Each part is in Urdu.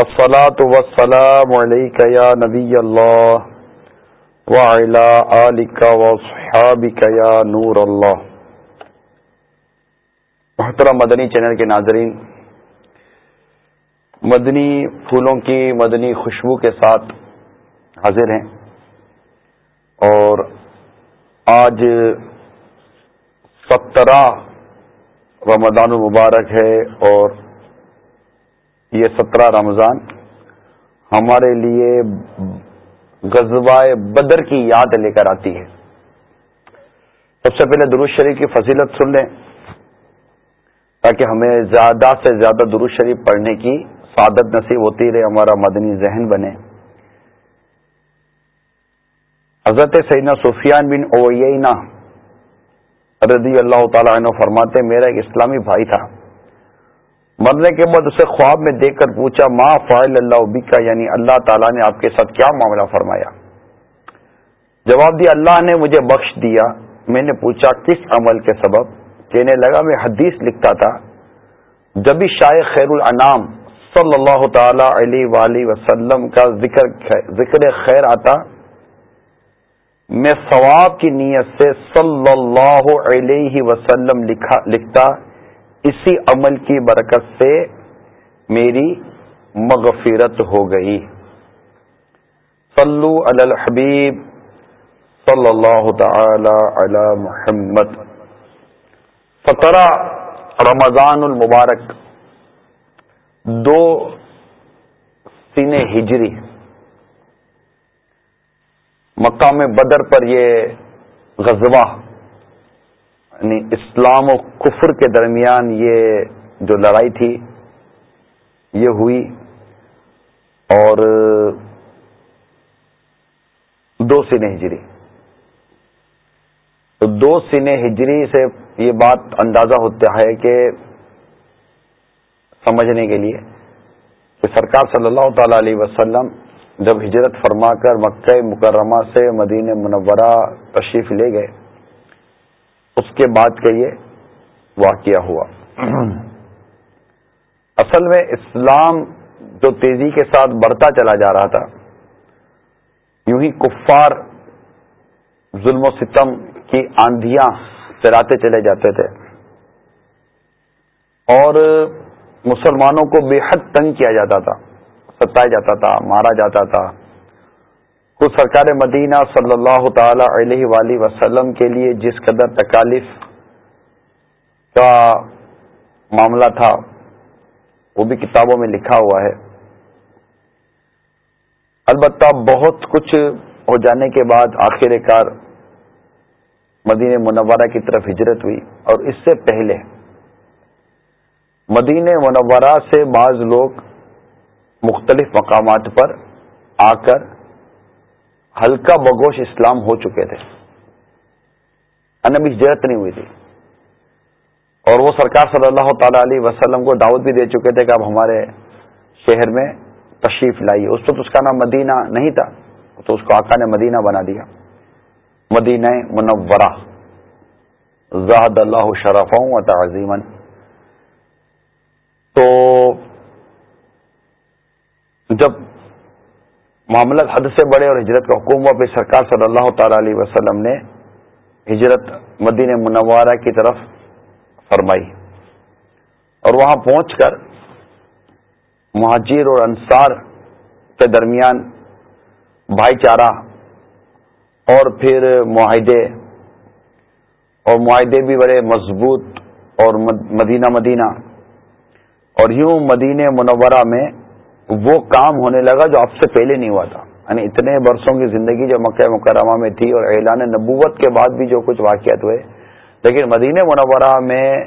الصلاة والسلام عليك يا نبي الله وعلى آلك وصحابك يا نور الله. محترم مدنی چینل کے ناظرین، مدنی پھولوں کی مدنی خوشبو کے ساتھ حاضر ہیں اور آج سترہ رمضان المبارک ہے اور یہ سترہ رمضان ہمارے لیے غزوہ بدر کی یاد لے کر آتی ہے۔ سب سے پہلے درود شریف کی فضیلت سن لیں۔ تاکہ ہمیں زیادہ سے زیادہ درود شریف پڑھنے کی سعادت نصیب ہوتی رہے، ہمارا مدنی ذہن بنے۔ حضرت سیدنا سفیان بن اوینا رضی اللہ تعالیٰ عنہ فرماتے میرا ایک اسلامی بھائی تھا۔ مرنے کے بعد اسے خواب میں دیکھ کر پوچھا ماں فائل اللہ عبی کا یعنی اللہ تعالیٰ نے آپ کے ساتھ کیا معاملہ فرمایا؟ جواب دیا، اللہ نے مجھے بخش دیا۔ میں نے پوچھا، کس عمل کے سبب؟ کہنے لگا، میں حدیث لکھتا تھا۔ جبھی شاہ خیر الانام صلی اللہ تعالی علیہ وآلہ وسلم کا ذکر ذکر خیر آتا، میں ثواب کی نیت سے صلی اللہ علیہ وسلم لکھتا اسی عمل کی برکت سے میری مغفرت ہو گئی۔ صلو علی الحبیب صلی اللہ تعالی علی محمد۔ سترہ رمضان المبارک۔ دو سین ہجری۔ مقام بدر پر یہ غزوہ۔ یعنی اسلام و کفر کے درمیان یہ جو لڑائی تھی، یہ ہوئی اور دو سن ہجری۔ تو دو سن ہجری سے یہ بات اندازہ ہوتا ہے کہ سمجھنے کے لیے کہ سرکار صلی اللہ تعالی علیہ وسلم جب ہجرت فرما کر مکہ مکرمہ سے مدین منورہ تشریف لے گئے اس کے بعد کا یہ واقعہ ہوا۔ اصل میں اسلام جو تیزی کے ساتھ بڑھتا چلا جا رہا تھا، یوں ہی کفار ظلم و ستم کی آندیاں چلاتے چلے جاتے تھے۔ اور مسلمانوں کو بے حد تنگ کیا جاتا تھا، ستایا جاتا تھا، مارا جاتا تھا۔ خود سرکار مدینہ صلی اللہ تعالی علیہ وآلہ وسلم کے لیے جس قدر تکالیف کا معاملہ تھا، وہ بھی کتابوں میں لکھا ہوا ہے۔ البتہ بہت کچھ ہو جانے کے بعد آخر کار مدینہ منورہ کی طرف ہجرت ہوئی۔ اور اس سے پہلے مدینہ منورہ سے بعض لوگ مختلف مقامات پر آ کر ہلکا بگوش اسلام ہو چکے تھے۔ ابھی ہجرت نہیں ہوئی تھی۔ اور وہ سرکار صلی اللہ تعالی علیہ وسلم کو دعوت بھی دے چکے تھے کہ اب ہمارے شہر میں تشریف لائیے۔ اس وقت اس کا نام مدینہ نہیں تھا، تو اس کو آقا نے مدینہ بنا دیا۔ مدینہ منورہ۔ زہد اللہ شرف و تعظیمن تو جب معاملات حد سے بڑے اور ہجرت کا حکم ہوا۔ پھر سرکار صلی اللہ تعالی علیہ وسلم نے ہجرت مدین منورہ کی طرف فرمائی اور وہاں پہنچ کر مہاجر اور انصار کے درمیان بھائی چارہ اور پھر معاہدے اور معاہدے بھی بڑے مضبوط اور مدینہ مدینہ اور یوں مدینہ منورہ میں وہ کام ہونے لگا جو آپ سے پہلے نہیں ہوا تھا۔ یعنی اتنے برسوں کی زندگی جو مکہ مکرمہ میں تھی اور اعلان نبوت کے بعد بھی جو کچھ واقعات ہوئے، لیکن مدینہ منورہ میں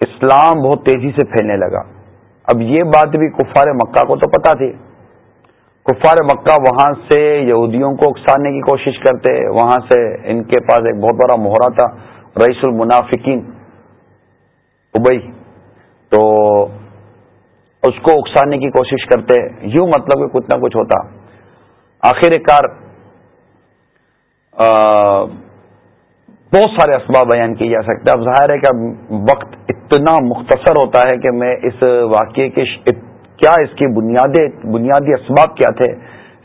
اسلام بہت تیزی سے پھیلنے لگا۔ اب یہ بات بھی کفار مکہ کو تو پتا تھی۔ کفار مکہ وہاں سے یہودیوں کو اکسانے کی کوشش کرتے، وہاں سے ان کے پاس ایک بہت بڑا مہرا تھا، رئیس المنافقین، ابئی۔ تو اس کو اکسانے کی کوشش کرتے، یوں مطلب کہ کچھ نہ کچھ ہوتا۔ آخر کار بہت سارے اسباب بیان کیے جا سکتے اب ظاہر ہے کہ وقت اتنا مختصر ہوتا ہے کہ میں اس واقعے کے کیا اس کی بنیادی بنیادی اسباب کیا تھے،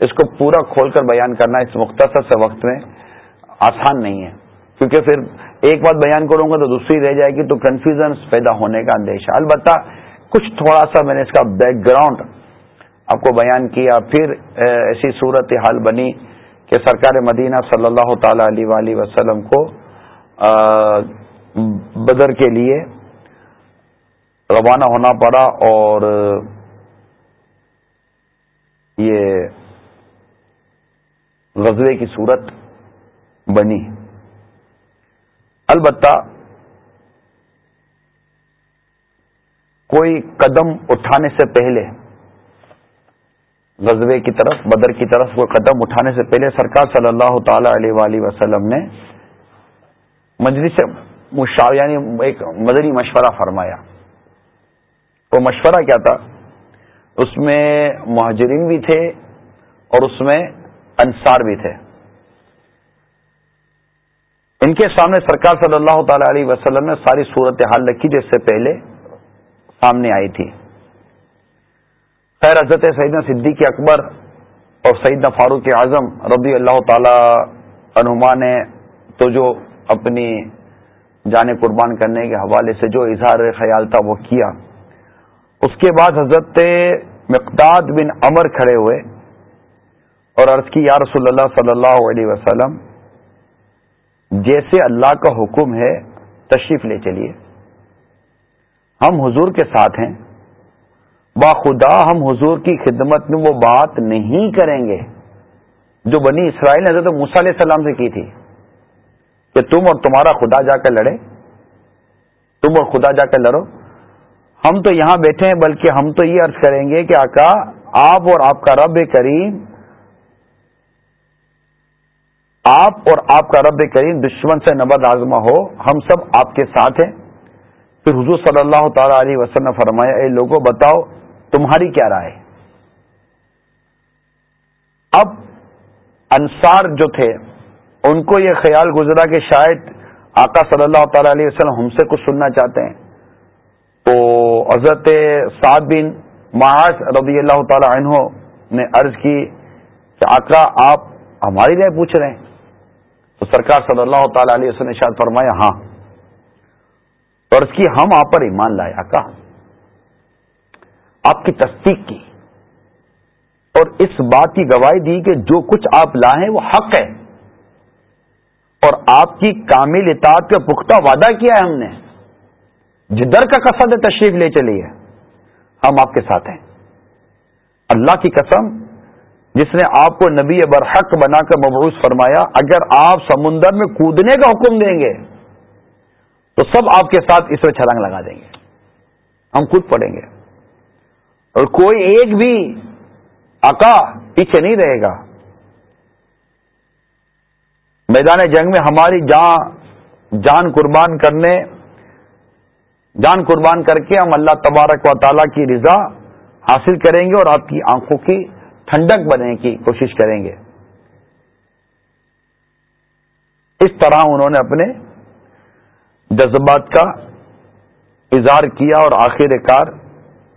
اس کو پورا کھول کر بیان کرنا اس مختصر سے وقت میں آسان نہیں ہے۔ کیونکہ پھر ایک بات بیان کروں گا تو دوسری رہ جائے گی تو کنفیوژن پیدا ہونے کا اندیشہ۔ البتہ کچھ تھوڑا سا میں نے اس کا بیک گراؤنڈ آپ کو بیان کیا، پھر ایسی صورت حال بنی کہ سرکار مدینہ صلی اللہ تعالی علیہ وسلم کو بدر کے لیے روانہ ہونا پڑا اور یہ غزوے کی صورت بنی۔ البتہ کوئی قدم اٹھانے سے پہلے غزبے کی طرف، بدر کی طرف کوئی قدم اٹھانے سے پہلے سرکار صلی اللہ تعالی علیہ وآلہ وسلم نے مجلس مشاور یعنی ایک مدنی مشورہ فرمایا۔ وہ مشورہ کیا تھا؟ اس میں مہاجرین بھی تھے اور اس میں انصار بھی تھے۔ ان کے سامنے سرکار صلی اللہ تعالی علیہ وسلم نے ساری صورت حال رکھی جس سے پہلے سامنے آئی تھی۔ خیر، حضرت سعیدہ صدیق اکبر اور سعیدہ فاروق اعظم رضی اللہ تعالی عنما نے تو جو اپنی جان قربان کرنے کے حوالے سے جو اظہار خیال تھا وہ کیا۔ اس کے بعد حضرت مقداد بن امر کھڑے ہوئے اور عرض کی، یا رسول اللہ صلی اللہ علیہ وسلم، جیسے اللہ کا حکم ہے، تشریف لے چلیے۔ ہم حضور کے ساتھ ہیں۔ با خدا ہم حضور کی خدمت میں وہ بات نہیں کریں گے جو بنی اسرائیل نے حضرت موسیٰ علیہ السلام سے کی تھی کہ تم اور تمہارا خدا جا کر لڑے، تم اور خدا جا کر لڑو۔ ہم تو یہاں بیٹھے ہیں، بلکہ ہم تو یہ عرض کریں گے کہ آقا، آپ اور آپ کا رب کریم، آپ اور آپ کا رب کریم دشمن سے نبد آزما ہو۔ ہم سب آپ کے ساتھ ہیں۔ پھر حضور صلی اللہ تعالی علیہ وسلم نے فرمایا، اے لوگوں بتاؤ تمہاری کیا رائے؟ اب انصار جو تھے، ان کو یہ خیال گزرا کہ شاید آقا صلی اللہ تعالی علیہ وسلم ہم سے کچھ سننا چاہتے ہیں۔ تو حضرت سعد بن معاذ رضی اللہ تعالی عنہ نے عرض کی کہ آقا، آپ ہماری رائے پوچھ رہے ہیں۔ تو سرکار صلی اللہ تعالی علیہ وسلم نے شاید فرمایا ہاں۔ اور اس کی ہم آپ پر ایمان لایا کا آپ کی تصدیق کی۔ اور اس بات کی گواہی دی کہ جو کچھ آپ لائے وہ حق ہے۔ اور آپ کی کامل اطاعت کا پختہ وعدہ کیا ہے ہم نے۔ جدھر کا قصد تشریف لے چلیے ہم آپ کے ساتھ ہیں۔ اللہ کی قسم، جس نے آپ کو نبی برحق بنا کر مبعوث فرمایا، اگر آپ سمندر میں کودنے کا حکم دیں گے تو سب آپ کے ساتھ اس میں چھلانگ لگا دیں گے۔ ہم خود پڑیں گے۔ اور کوئی ایک بھی آقا پیچھے نہیں رہے گا۔ میدان جنگ میں ہماری جان جان قربان کرنے، جان قربان کر کے ہم اللہ تبارک و تعالی کی رضا حاصل کریں گے اور آپ کی آنکھوں کی ٹھنڈک بننے کی کوشش کریں گے۔ اس طرح انہوں نے اپنے جذبات کا اظہار کیا اور آخر کار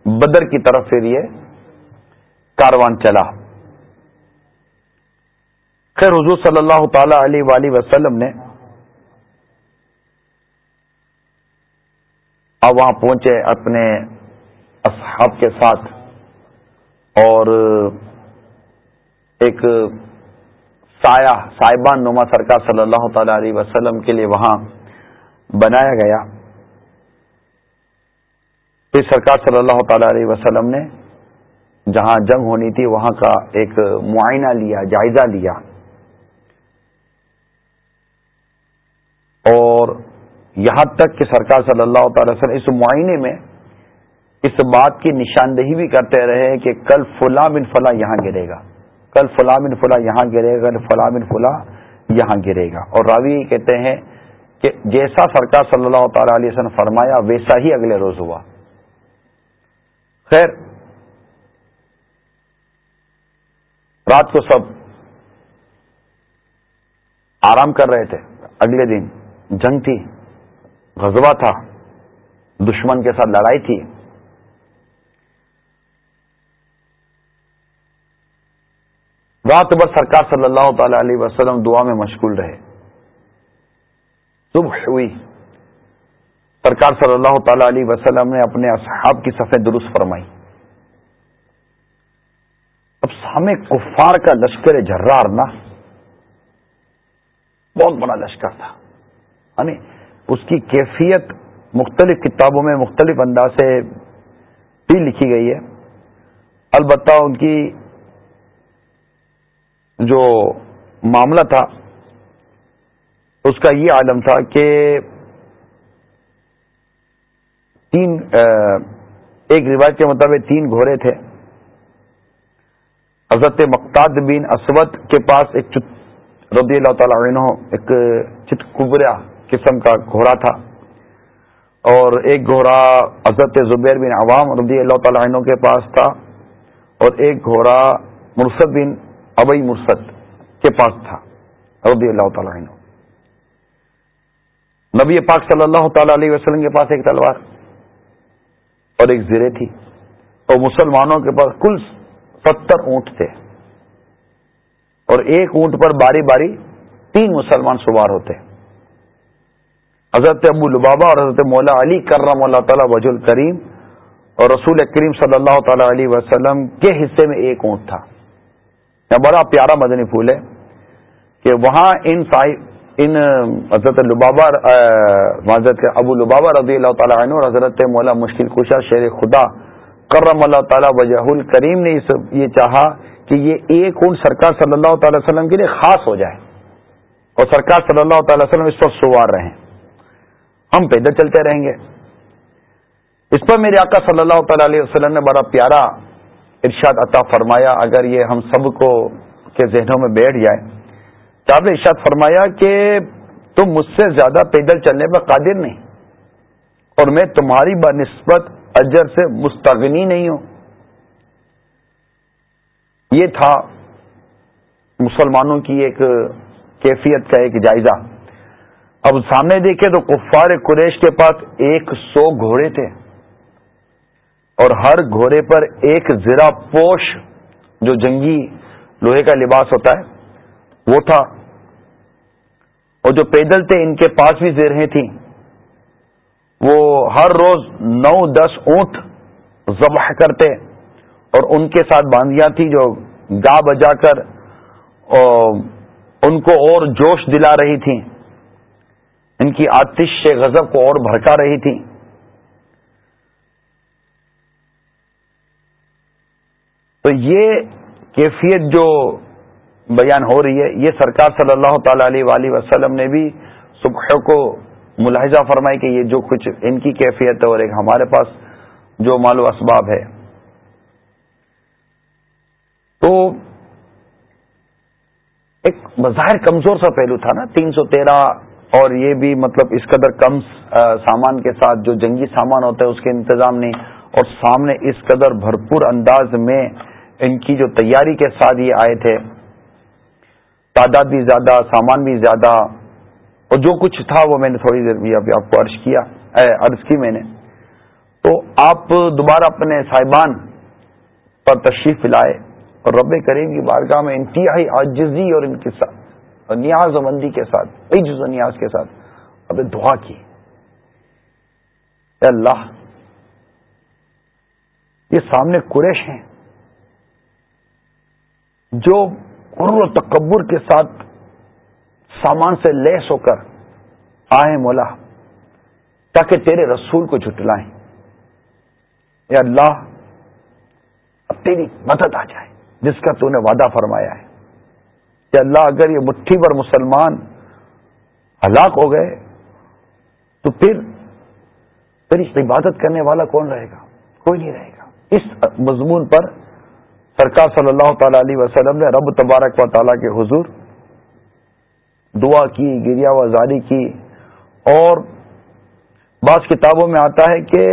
بدر کی طرف پھر یہ کاروان چلا۔ خیر، حضور صلی اللہ تعالی علیہ وآلہ وسلم نے اب وہاں پہنچے اپنے اصحاب کے ساتھ اور ایک سایہ صاحبان نما سرکار صلی اللہ تعالی علیہ وسلم کے لیے وہاں بنایا گیا۔ پھر سرکار صلی اللہ تعالی علیہ وسلم نے جہاں جنگ ہونی تھی، وہاں کا ایک معائنہ لیا، جائزہ لیا۔ اور یہاں تک کہ سرکار صلی اللہ تعالی وسلم اس معائنے میں اس بات کی نشاندہی بھی کرتے رہے کہ کل فلاں بن فلاں یہاں گرے گا۔ کل فلاں بن فلاں یہاں گرے گا، کل فلاں بن فلاں یہاں گرے گا۔ اور راوی کہتے ہیں کہ جیسا سرکار صلی اللہ تعالی علیہ وسلم فرمایا، ویسا ہی اگلے روز ہوا۔ خیر، رات کو سب آرام کر رہے تھے۔ اگلے دن جنگ تھی، غزوہ تھا۔ دشمن کے ساتھ لڑائی تھی۔ رات بھر سرکار صلی اللہ تعالی علیہ وسلم دعا میں مشغول رہے۔ صبح ہوئی۔ سرکار صلی اللہ تعالی علیہ وسلم نے اپنے اصحاب کی صفحے درست فرمائی۔ اب سامنے کفار کا لشکر جھرار نا، بہت بڑا لشکر تھا۔ یعنی اس کی کیفیت مختلف کتابوں میں مختلف انداز سے بھی لکھی گئی ہے۔ البتہ ان کی جو معاملہ تھا اس کا یہ عالم تھا کہ تین ایک روایت کے مطابق تین گھوڑے تھے۔ حضرت مقتاد بن اسود کے پاس ایک رضی اللہ تعالیٰ عنہ، ایک چت کبرا قسم کا گھوڑا تھا۔ اور ایک گھوڑا حضرت زبیر بن عوام رضی اللہ تعالیٰ عنہ کے پاس تھا۔ اور ایک گھوڑا مرسد بن ابئی مرسد کے پاس تھا، رضی اللہ تعالیٰ عنہ۔ نبی پاک صلی اللہ تعالی علیہ وسلم کے پاس ایک تلوار اور ایک زرے تھی اور مسلمانوں کے پاس کل ستر اونٹ تھے اور ایک اونٹ پر باری باری تین مسلمان سوار ہوتے حضرت ابو لبابا اور حضرت مولا علی کرم اللہ تعالیٰ وج الکریم اور رسول کریم صلی اللہ تعالی علیہ وسلم کے حصے میں ایک اونٹ تھا۔ یہ بڑا پیارا مدنی پھول ہے کہ وہاں ان ان حضرت لبابا حضرت ابو لبابا رضی اللہ تعالیٰ عنہ اور حضرت مولا مشکل کشا شیر خدا کرم اللہ تعالیٰ وجہ الکریم نے یہ چاہا کہ یہ ایک اونٹ سرکار صلی اللہ تعالی وسلم کے لیے خاص ہو جائے اور سرکار صلی اللہ تعالی وسلم اس پر سوار رہیں۔ ہم پیدل چلتے رہیں گے۔ اس پر میرے آقا صلی اللہ تعالی علیہ وسلم نے بڑا پیارا ارشاد عطا فرمایا، اگر یہ ہم سب کو کے ذہنوں میں بیٹھ جائے آپ نے ارشاد فرمایا کہ تم مجھ سے زیادہ پیدل چلنے پر قادر نہیں۔ اور میں تمہاری بنسبت اجر سے مستغنی نہیں ہوں۔ یہ تھا مسلمانوں کی ایک کیفیت کا ایک جائزہ۔ اب سامنے دیکھے تو کفار قریش کے پاس ایک سو گھوڑے تھے۔ اور ہر گھوڑے پر ایک زرا پوش جو جنگی لوہے کا لباس ہوتا ہے، وہ تھا اور جو پیدل تھے ان کے پاس بھی زیرہیں تھیں، وہ ہر روز نو دس اونٹ ذبح کرتے اور ان کے ساتھ باندیاں تھی جو گا بجا کر ان کو اور جوش دلا رہی تھی ان کی آتش سے غضب کو اور بھڑکا رہی تھی تو یہ کیفیت جو بیان ہو رہی ہے۔ یہ سرکار صلی اللہ تعالی علیہ وسلم نے بھی صبح کو ملاحظہ فرمائی کہ یہ جو کچھ ان کی کیفیت ہے اور ایک ہمارے پاس جو مال و اسباب ہے۔ تو ایک بظاہر کمزور سا پہلو تھا نا، تین سو تیرہ اور یہ بھی مطلب اس قدر کم سامان کے ساتھ جو جنگی سامان ہوتا ہے اس کے انتظام نہیں اور سامنے اس قدر بھرپور انداز میں ان کی جو تیاری کے ساتھ یہ آئے تھے۔ تعداد بھی زیادہ، سامان بھی زیادہ، اور جو کچھ تھا وہ میں نے تھوڑی دیر بھی ابھی آپ کو عرض کیا عرض کی میں نے۔ تو آپ دوبارہ اپنے صاحبان پر تشریف لائے اور رب کریم کی بارگاہ میں انتہائی عاجزی اور ان کے ساتھ، اور نیاز و مندی کے ساتھ، عجز و نیاز کے ساتھ اب دعا کی۔ اے اللہ، یہ سامنے قریش ہیں جو قر و تکبر کے ساتھ سامان سے لیس ہو کر آئے مولا، تاکہ تیرے رسول کو جھٹلائیں۔ اے اللہ، اب تیری مدد آ جائے، جس کا تو نے وعدہ فرمایا ہے۔ کہ اللہ، اگر یہ مٹھی پر مسلمان ہلاک ہو گئے، تو پھر پھر اس عبادت کرنے والا کون رہے گا؟ کوئی نہیں رہے گا۔ اس مضمون پر سرکار صلی اللہ تعالی علیہ وسلم نے رب تبارک و تعالیٰ کے حضور دعا کی گریا و زاری کی اور بعض کتابوں میں آتا ہے کہ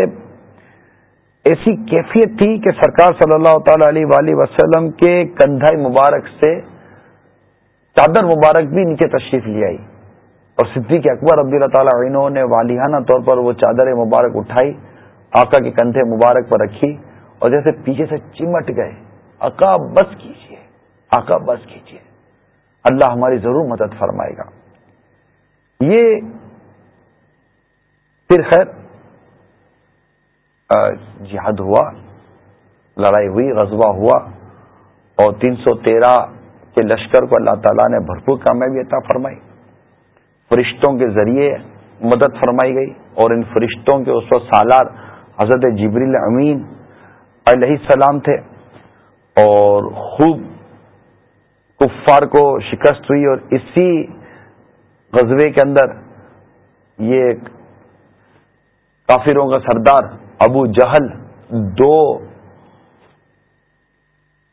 ایسی کیفیت تھی کہ سرکار صلی اللہ تعالی علیہ وآلہ وسلم کے کندھائی مبارک سے چادر مبارک بھی نیچے تشریف لے آئی اور صدیق اکبر عبد اللہ تعالیٰ عنہ نے والیانہ طور پر وہ چادر مبارک اٹھائی، آقا کے کندھے مبارک پر رکھی اور جیسے پیچھے سے چمٹ گئے۔ آقا بس کیجیے آقا بس کیجیے اللہ ہماری ضرور مدد فرمائے گا۔ یہ پھر خیر جہاد ہوا، لڑائی ہوئی، غزوہ ہوا اور تین سو تیرہ کے لشکر کو اللہ تعالیٰ نے بھرپور کامیابی عطا فرمائی۔ فرشتوں کے ذریعے مدد فرمائی گئی اور ان فرشتوں کے اس وقت سالار حضرت جبریل امین علیہ السلام تھے۔ اور خوب کفار کو شکست ہوئی اور اسی غزبے کے اندر یہ کافروں کا سردار ابو جہل دو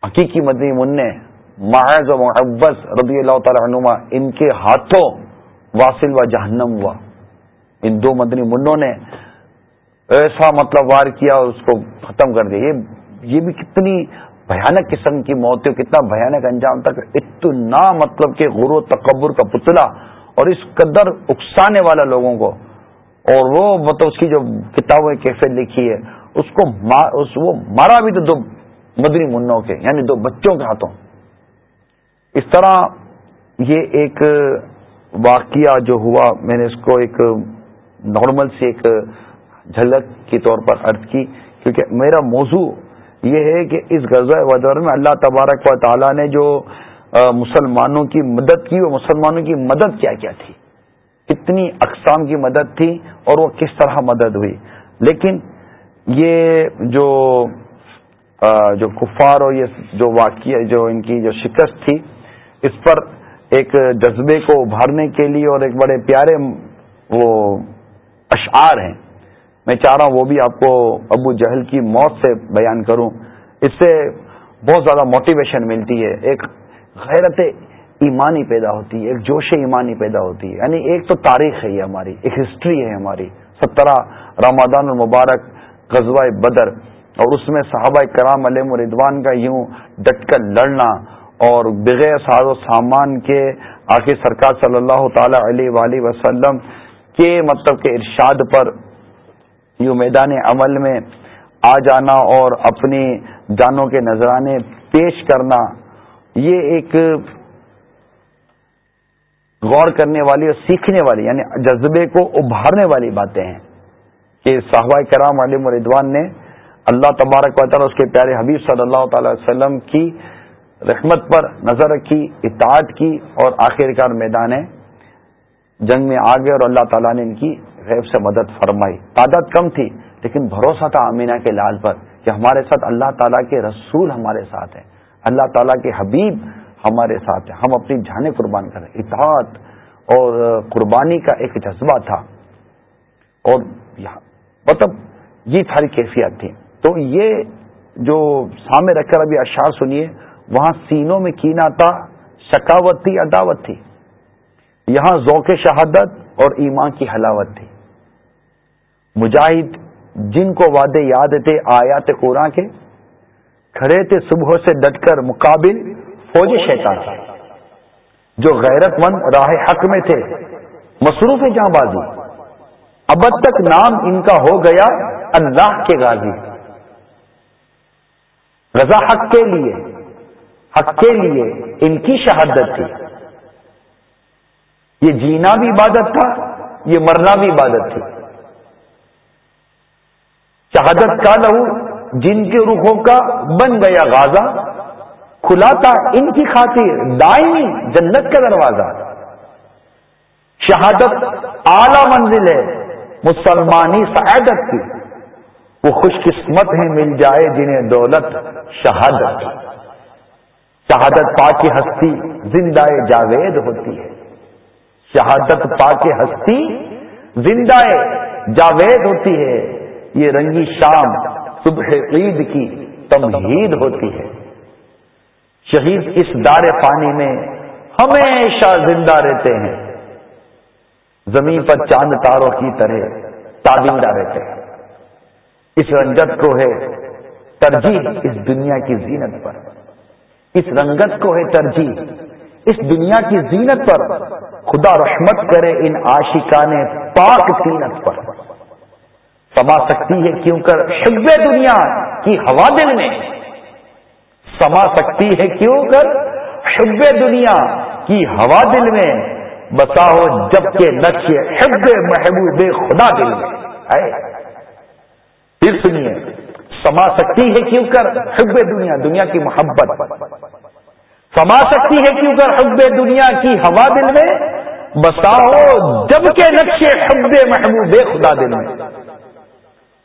حقیقی مدنی منع محض و محبت رضی اللہ تعالی عنما ان کے ہاتھوں واصل و جہنم ہوا۔ ان دو مدنی منوں نے ایسا مطلب وار کیا اور اس کو ختم کر دیا۔ یہ بھی کتنی بھیانک قسم کی موت کتنا بھیانک انجام تک، اتنا مطلب کہ غور و تکبر کا پتلا اور اس قدر اکسانے والا لوگوں کو۔ اور وہ مطلب اس کی جو کتابیں کیفے لکھی ہے، اس کو وہ مارا بھی تو دو مدنی منوں کے یعنی دو بچوں کے ہاتھوں۔ اس طرح یہ ایک واقعہ جو ہوا، میں نے اس کو ایک نارمل سی ایک جھلک کے طور پر عرض کی، کیونکہ میرا موضوع یہ ہے کہ اس غزہ ودور میں اللہ تبارک و تعالیٰ نے جو مسلمانوں کی مدد کی، وہ مسلمانوں کی مدد کیا کیا تھی؟ کتنی اقسام کی مدد تھی اور وہ کس طرح مدد ہوئی؟ لیکن یہ جو جو کفار اور یہ جو واقعہ، جو ان کی جو شکست تھی، اس پر ایک جذبے کو ابھارنے کے لیے اور ایک بڑے پیارے وہ اشعار ہیں۔ میں چاہ رہا ہوں وہ بھی آپ کو ابو جہل کی موت سے بیان کروں۔ اس سے بہت زیادہ موٹیویشن ملتی ہے۔ ایک غیرت ایمانی پیدا ہوتی ہے، ایک جوش ایمانی پیدا ہوتی ہے۔ یعنی ایک تو تاریخ ہے یہ ہماری، ایک ہسٹری ہے ہماری۔ سترہ رمادان المبارک، غزوہ بدر۔ اور اس میں صحابہ کرام علیہ مردوان کا یوں ڈٹ کر لڑنا اور بغیر ساز و سامان کے آخر سرکار صلی اللہ تعالی علیہ وآلہ وسلم کے مطلب کے ارشاد پر یوں میدان عمل میں آ جانا اور اپنی جانوں کے نذرانے پیش کرنا، یہ ایک غور کرنے والی اور سیکھنے والی یعنی جذبے کو ابھارنے والی باتیں ہیں۔ کہ صحابہ کرام علی مردوان نے اللہ تبارک و تعالیٰ اس کے پیارے حبیب صلی اللہ تعالی وسلم کی رحمت پر نظر رکھی، اطاعت کی اور آخر کار میدان جنگ میں آ گئے اور اللہ تعالیٰ نے ان کی غیب سے مدد فرمائی۔ تعداد کم تھی، لیکن بھروسہ تھا امینہ کے لال پر کہ ہمارے ساتھ اللہ تعالیٰ کے رسول ہمارے ساتھ ہیں۔ اللہ تعالیٰ کے حبیب ہمارے ساتھ ہیں۔ ہم اپنی جانیں قربان کریں۔ اطاعت اور قربانی کا ایک جذبہ تھا۔ اور مطلب یہ ساری کیفیت تھی۔ تو یہ جو سامنے رکھ کر ابھی اشعار سنیے، وہاں سینوں میں کینا تھا، شکاوت تھی، عداوت تھی۔ یہاں ذوق شہادت اور ایمان کی حلاوت تھی۔ مجاہد جن کو وعدے یاد تھے، آیات قرآن کے، کھڑے تھے صبح سے ڈٹ کر مقابل فوج شیطان تھا، جو غیرت مند راہ حق میں تھے، مصروف جہاں بازی۔ اب تک نام ان کا ہو گیا اللہ کے غازی۔ رضا حق کے لیے، حق کے لیے ان کی شہادت تھی۔ یہ جینا بھی عبادت تھا، یہ مرنا بھی عبادت تھی۔ شہادت کا لہو جن کے روحوں کا بن گیا غازہ کھلا تھا ان کی خاطر دائمی جنت کا دروازہ۔ شہادت اعلی منزل ہے مسلمانی سعادت کی۔ وہ خوش قسمت ہیں مل جائے جنہیں دولت، شہادت۔ شہادت پا کی ہستی زندہ جاوید ہوتی ہے۔ شہادت پا کے ہستی زندہ جاوید ہوتی ہے۔ یہ رنگی شام صبح عید کی تمہید ہوتی ہے۔ شہید اس دار پانی میں ہمیشہ زندہ رہتے ہیں۔ زمین پر چاند تاروں کی طرح تابندہ رہتے ہیں۔ اس رنجت کو ہے ترجیح اس دنیا کی زینت پر۔ اس رنگت کو ہے ترجیح اس دنیا کی زینت پر۔ خدا رحمت کرے ان عاشقان پاک زینت پر۔ سما سکتی ہے کیوں کر؟ حب دنیا کی ہوا دل میں۔ سما سکتی ہے کیوں کر؟ حب دنیا کی ہوا دل میں۔ بسا ہو جب کے نقش حب محبوب خدا دل میں۔ پھر سنیے۔ سما سکتی ہے کیوں کر؟ حب دنیا دنیا کی محبت۔ سما سکتی ہے کیوں کر؟ حب دنیا کی ہوا دل میں۔ بساؤ جب کے نقشے حب محبوب خدا دل میں۔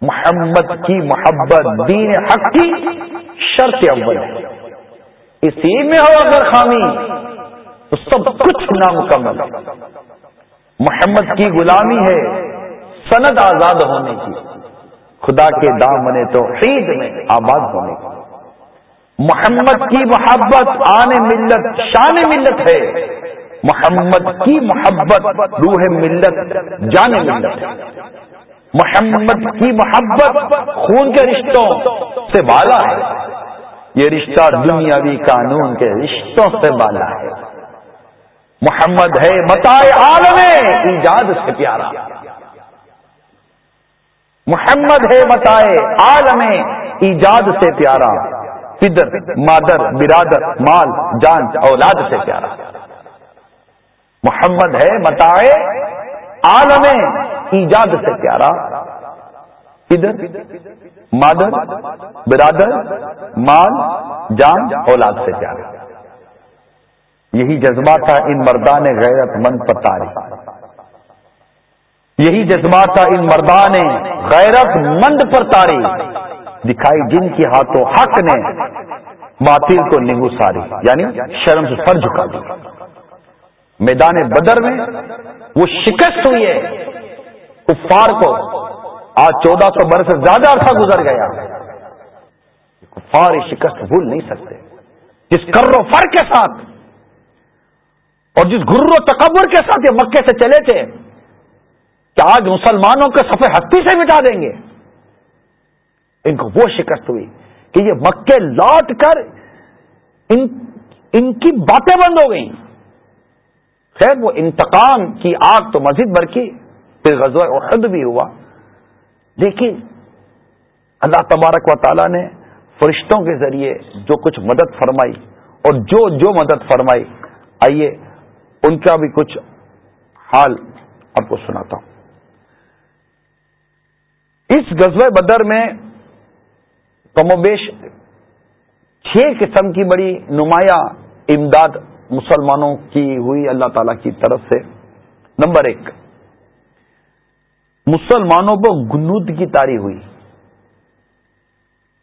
محمد کی محبت، دین حق کی شرط اول۔ ہے اسی میں ہو اگر خامی، تو سب کچھ نامکمل۔ محمد کی غلامی ہے سند آزاد ہونے کی۔ خدا کے دامن تو عید میں آباد ہونے کا محمد کی محبت، آن ملت، شان ملت ہے۔ محمد کی محبت، روح ملت، جان ملت ہے۔ محمد کی محبت خون کے رشتوں سے بالا ہے۔ یہ رشتہ دنیاوی قانون کے رشتوں سے بالا ہے۔ محمد ہے متائے عالم ایجاد سے پیارا۔ محمد ہے متائے عالم ایجاد سے پیارا۔ پدر، مادر، برادر، مال، جان، اولاد سے پیارا۔ محمد ہے متائے عالم ایجاد سے پیارا پدر مادر، برادر، مال، جان، اولاد سے پیارا۔ یہی جذبہ تھا ان مردان غیرت مند پر تاریخ یہی جذبات تھا ان مردان غیرت مند پر تاری دکھائی جن کی ہاتھوں حق نے باطل کو نگو ساری یعنی شرم سے سر جھکا دی۔ میدان بدر میں وہ شکست ہوئی ہے۔ کفار کو آج چودہ سو برس سے زیادہ عرصہ گزر گیا۔ کفار شکست بھول نہیں سکتے۔ جس کر و فر کے ساتھ اور جس گر و تکبر کے ساتھ یہ مکے سے چلے تھے کہ آج مسلمانوں کے سفید ہستی سے مٹا دیں گے۔ ان کو وہ شکست ہوئی کہ یہ مکے لوٹ کر ان ان کی باتیں بند ہو گئیں۔ خیر، وہ انتقام کی آگ تو مزید برکی۔ پھر غزوہ احد بھی ہوا۔ لیکن اللہ تبارک و تعالی نے فرشتوں کے ذریعے جو کچھ مدد فرمائی اور جو جو مدد فرمائی، آئیے ان کا بھی کچھ حال آپ کو سناتا ہوں۔ اس غزوہ بدر میں کم و بیش چھ قسم کی بڑی نمایاں امداد مسلمانوں کی ہوئی اللہ تعالی کی طرف سے۔ نمبر ایک مسلمانوں کو گنود کی تاری ہوئی۔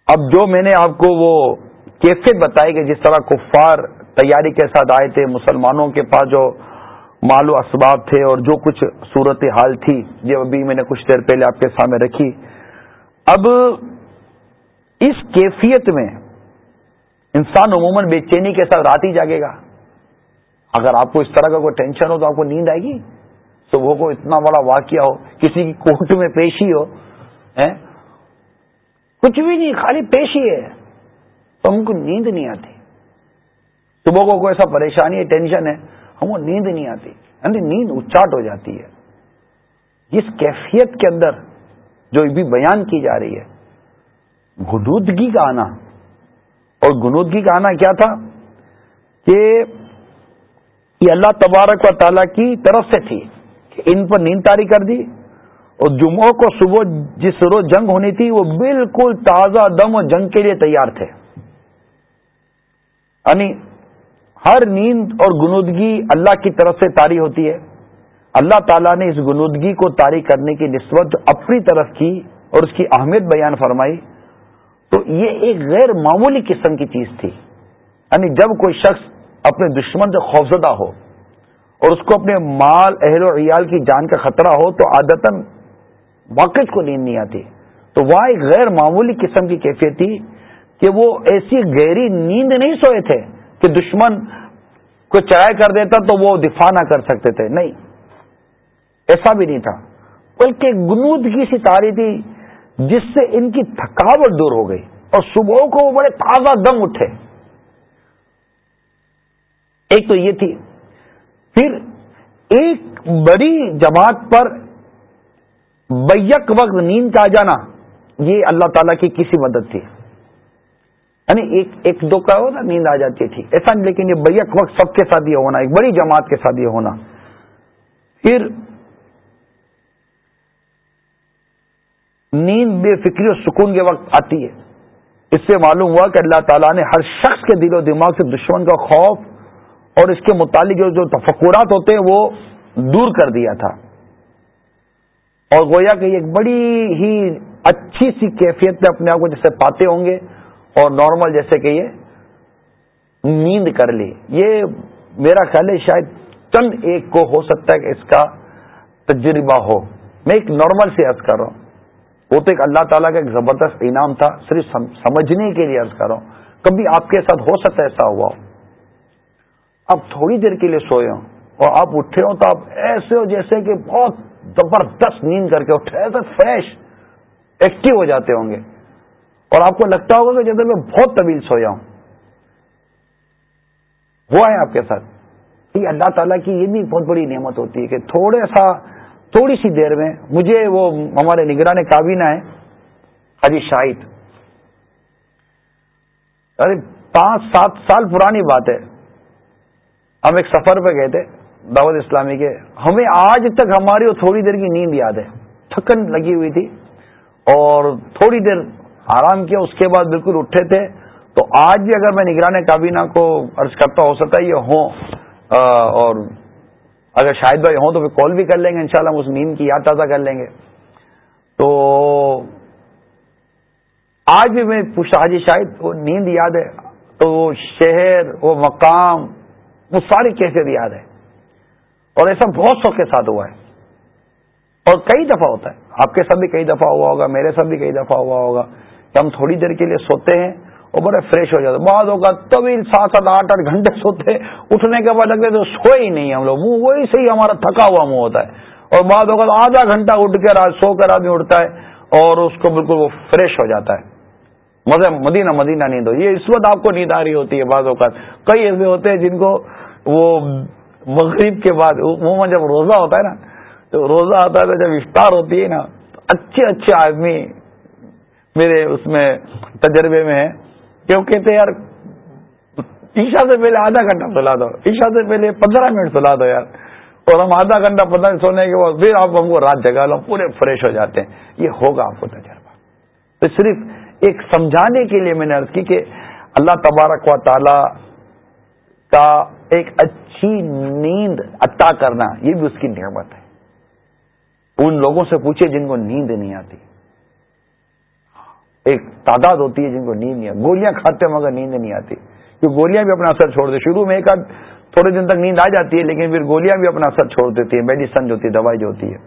اب جو میں نے آپ کو وہ کیفیت بتائی کہ جس طرح کفار تیاری کے ساتھ آئے تھے، مسلمانوں کے پاس جو مال و اسباب تھے اور جو کچھ صورت حال تھی، یہ ابھی میں نے کچھ دیر پہلے آپ کے سامنے رکھی۔ اب اس کیفیت میں انسان عموماً بے چینی کے ساتھ رات ہی جاگے گا۔ اگر آپ کو اس طرح کا کوئی ٹینشن ہو تو آپ کو نیند آئے گی۔ صبح کو اتنا بڑا واقعہ ہو، کسی کی کوٹ میں پیشی ہو کچھ بھی نہیں، خالی پیشی ہے۔ تو ہم کو نیند نہیں آتی۔ صبح کو کوئی ایسا پریشانی ہے ٹینشن ہے، ہم کو نیند نہیں آتی۔ یعنی نیند اچاٹ ہو جاتی ہے۔ اس کیفیت کے اندر جو بھی بیان کی جا رہی ہے، گنودگی کا آنا۔ اور گنودگی کا آنا کیا تھا؟ کہ یہ اللہ تبارک و تعالی کی طرف سے تھی۔ ان پر نیند تاری کر دی اور جمعوں کو صبح جس روز جنگ ہونی تھی وہ بالکل تازہ دم و جنگ کے لیے تیار تھے۔ یعنی ہر نیند اور گنودگی اللہ کی طرف سے تاری ہوتی ہے۔ اللہ تعالیٰ نے اس گنودگی کو تاری کرنے کی نسبت اپنی طرف کی اور اس کی اہمیت بیان فرمائی۔ تو یہ ایک غیر معمولی قسم کی چیز تھی۔ یعنی جب کوئی شخص اپنے دشمن سے خوفزدہ ہو اور اس کو اپنے مال، اہل و عیال کی جان کا خطرہ ہو تو عادتاً واقع کو نیند نہیں آتی۔ تو وہاں ایک غیر معمولی قسم کی کیفیت تھی کہ وہ ایسی گہری نیند نہیں سوئے تھے کہ دشمن کو چڑھائی کر دیتا تو وہ دفاع نہ کر سکتے تھے۔ نہیں، ایسا بھی نہیں تھا۔ بلکہ گنود کی سی تاری تھی جس سے ان کی تھکاوٹ دور ہو گئی اور صبح کو وہ بڑے تازہ دم اٹھے۔ ایک تو یہ تھی پھر ایک بڑی جماعت پر بیک وقت نیند کا جانا، یہ اللہ تعالی کی کسی مدد تھی۔ یعنی ایک ایک دو کا ہو نا نیند آ جاتی ہے، ٹھیک۔ ایسا نہیں، لیکن یہ بیک وقت سب کے ساتھ یہ ہونا، ایک بڑی جماعت کے ساتھ یہ ہونا۔ پھر نیند بے فکری اور سکون کے وقت آتی ہے۔ اس سے معلوم ہوا کہ اللہ تعالیٰ نے ہر شخص کے دل و دماغ سے دشمن کا خوف اور اس کے متعلق جو تفکرات ہوتے ہیں وہ دور کر دیا تھا۔ اور گویا کہ ایک بڑی ہی اچھی سی کیفیت میں اپنے آپ کو جیسے پاتے ہوں گے اور نارمل جیسے کہ یہ نیند کر لی۔ یہ میرا خیال ہے شاید چند ایک کو ہو سکتا ہے کہ اس کا تجربہ ہو۔ میں ایک نارمل سے عرض کر رہا ہوں۔ وہ تو ایک اللہ تعالیٰ کا ایک زبردست انعام تھا، صرف سمجھنے کے لیے عرض کر رہا ہوں۔ کبھی آپ کے ساتھ ہو سکتا ہے ایسا ہوا ہو؟ آپ تھوڑی دیر کے لیے سوئے ہوں۔ اور آپ اٹھے ہوں تو آپ ایسے ہو جیسے کہ بہت زبردست نیند کر کے اٹھے، ایسے فریش، ایکٹیو ہو جاتے ہوں گے۔ اور آپ کو لگتا ہوگا کہ جیسے میں بہت طویل سویا ہوں۔ ہوا ہے آپ کے ساتھ۔ یہ اللہ تعالیٰ کی یہ بھی بہت بڑی نعمت ہوتی ہے کہ تھوڑے سا، تھوڑی سی دیر میں مجھے وہ ہمارے نگران کابینہ ہے حجی شاہد۔ ارے، پانچ، سات سال پرانی بات ہے۔ ہم ایک سفر پہ گئے تھے، دعوت اسلامی کے۔ ہمیں آج تک ہماری وہ تھوڑی دیر کی نیند یاد ہے۔ تھکن لگی ہوئی تھی اور تھوڑی دیر آرام کیا، اس کے بعد بالکل اٹھے تھے۔ تو آج بھی اگر میں نگران کابینہ کو عرض کرتا ہو سکتا ہے یہ ہوں اور اگر شاہد بھائی ہوں تو پھر کال بھی کر لیں گے، انشاءاللہ ہم اس نیند کی یاد تازہ کر لیں گے۔ تو آج بھی میں پوچھا حاجی ہاں شاہد، وہ نیند یاد ہے؟ تو وہ شہر، وہ مقام وہ ساری کیسے یاد ہے اور ایسا بہت شوق کے ساتھ ہوا ہے۔ اور کئی دفعہ ہوتا ہے۔ آپ کے ساتھ بھی کئی دفعہ ہوا ہوگا، میرے ساتھ بھی کئی دفعہ ہوا ہوگا۔ کہ ہم تھوڑی دیر کے لیے سوتے ہیں اور بڑے فریش ہو جاتے بعد ہوگا طویل سات سات، آٹھ آٹھ گھنٹے سوتے اٹھنے کے بعد لگتے تو سوئے ہی نہیں ہم لوگ۔ منہ وہی سے ہی ہمارا تھکا ہوا منہ ہوتا ہے۔ اور بعد ہوگا تو آدھا گھنٹہ اٹھ کے سو کر آدمی اٹھتا ہے اور اس کو بالکل وہ فریش ہو جاتا ہے۔ مزے مدینہ مدینہ نیند ہو یہ اس وقت آپ کو نیند آ رہی ہوتی ہے بعض اوقات۔ کئی ایسے ہوتے ہیں جن کو وہ مغرب کے بعد منہ جب روزہ ہوتا ہے نا، تو روزہ آتا ہے تو جب افطار ہوتی ہے نا تو اچھے اچھے آدمی میرے اس میں تجربے میں ہیں۔ کہ وہ کہتے یار عشا سے پہلے آدھا گھنٹہ سلا دو۔ عشا سے پہلے پندرہ منٹ سلا دو یار۔ اور ہم آدھا گھنٹہ، پندرہ منٹ سونے کے بعد پھر آپ ہم کو رات جگا لو، پورے فریش ہو جاتے ہیں۔ یہ ہوگا آپ کو تجربہ۔ تو صرف ایک سمجھانے کے لیے میں نے عرض کی کہ اللہ تبارک و تعالی کا ایک اچھی نیند عطا کرنا یہ بھی اس کی نعمت ہے۔ ان لوگوں سے پوچھے جن کو نیند نہیں آتی۔ ایک تعداد ہوتی ہے جن کو نیند نہیں آتی۔ گولیاں کھاتے مگر نیند نہیں آتی۔ کیونکہ گولیاں بھی اپنا اثر چھوڑ دے شروع میں ایک آدھ تھوڑے دن تک نیند آ جاتی ہے، لیکن پھر گولیاں بھی اپنا اثر چھوڑ دیتی ہے، میڈیسن جو ہوتی ہے، دوائی جو ہوتی ہے۔